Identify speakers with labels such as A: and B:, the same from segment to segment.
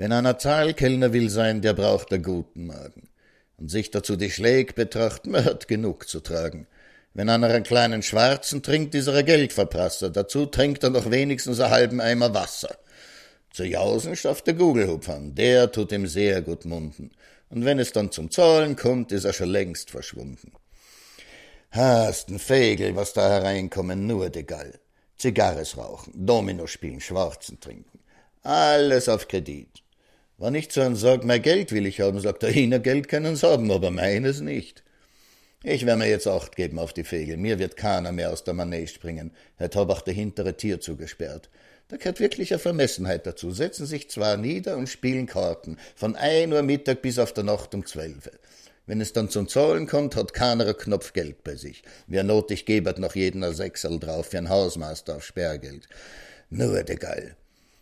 A: Wenn einer Zahlkellner will sein, der braucht der guten Magen. Und sich dazu die Schläg betrachten, man hat genug zu tragen. Wenn einer einen kleinen Schwarzen trinkt, ist er ein Geldverprasser. Dazu trinkt er noch wenigstens einen halben Eimer Wasser. Zu Jausen schafft der Gugelhupf an, der tut ihm sehr gut munden. Und wenn es dann zum Zahlen kommt, ist er schon längst verschwunden. Hast n Fegel, was da hereinkommen, nur de Gall. Zigarres rauchen, Domino spielen, Schwarzen trinken. Alles auf Kredit. Wann ich zu einem sag, mein Geld will ich haben, sagt er, Ihnen Geld können Sie haben, aber meines nicht. Ich werde mir jetzt Acht geben auf die Fegel. Mir wird keiner mehr aus der Manege springen. Hat hab auch der hintere Tier zugesperrt. Da gehört wirklich eine Vermessenheit dazu. Setzen sich zwar nieder und spielen Karten. Von ein Uhr Mittag bis auf der Nacht um zwölf. Wenn es dann zum Zahlen kommt, hat keiner ein Knopf Geld bei sich. Wer notig gebert noch jeden ein Sechserl drauf, wie ein Hausmeister auf Sperrgeld. Nur de Geil.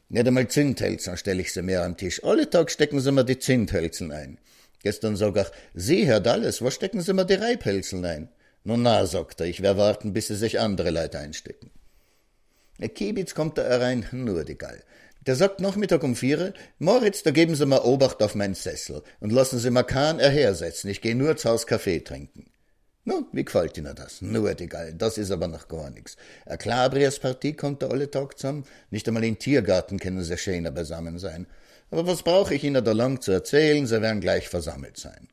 A: Nicht einmal Zinthälzchen stelle ich sie mehr am Tisch. Alle Tag stecken sie mir die Zinthälzchen ein. Gestern sag ich, Sie, Herr Dalles, wo stecken Sie mir die Reibhälseln ein? Nun na, sagt er, ich werde warten, bis Sie sich andere Leute einstecken. Der Kiebitz kommt da herein, nur die Gall. Der sagt Nachmittag um vier, Moritz, da geben Sie mir Obacht auf meinen Sessel und lassen Sie mir keinen erhersetzen, ich gehe nur zu Haus Kaffee trinken. Nun, wie gefällt Ihnen das? Nur die Gall, das ist aber noch gar nix. A Klabrias-Partie kommt da alle Tag zusammen, nicht einmal in Tiergarten können Sie schöner beisammen sein. Aber was brauche ich Ihnen da lang zu erzählen? Sie werden gleich versammelt sein.